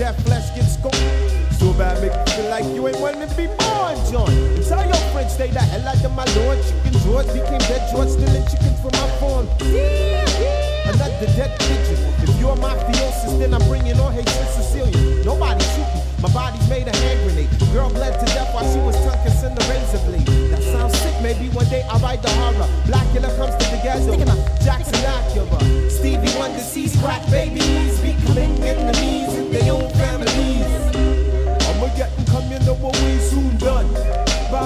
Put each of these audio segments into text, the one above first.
that flesh get scoped. So bad, make you feel like you ain't wanting to be born, John. And tell your friends, stay the hell out of my lord. Chicken George became dead George, stealing chickens from my farm. Yeah, yeah. Another dead pigeon. If you're my theosis, then I'm bringing on Haitian Sicilian. Nobody shoot me. My body's made a hand grenade. Girl bled to death while she was tongue kissing the razor blade. That sounds sick. Maybe one day I'll write the horror. Blackula comes to the ghetto. Jackson Acura. Stevie Wonder sees crack babies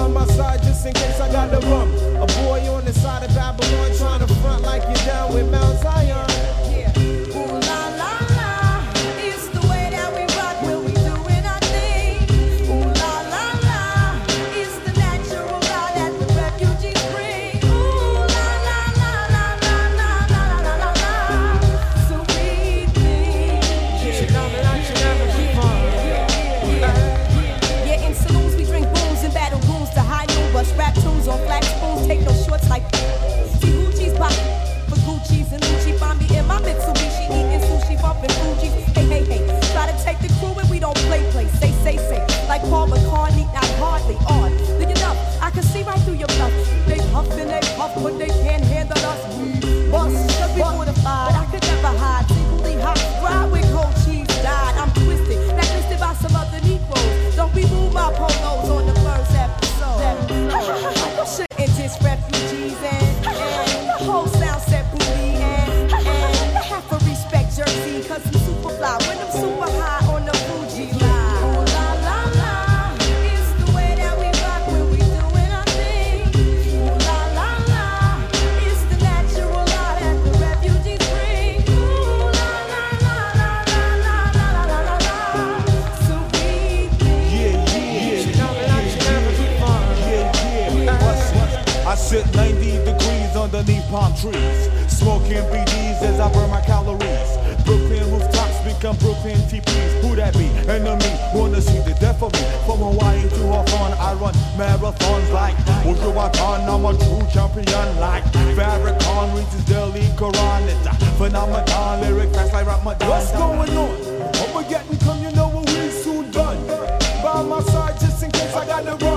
By my side just in case I got the rum. A boy on the side of Babylon rap underneath palm trees, smoking BDs as I burn my calories. Brooklyn rooftops become Brooklyn TPs. Who that be? Enemy wanna see the death of me. From Hawaii to Hawthorne, I run marathons like Ujawatan. I'm a true champion like Farrakhan reads his daily Quran. It's a phenomenon, lyric fast like Ramadan. What's going on? And come, you know what we soon done. By my side just in case I got the wrong.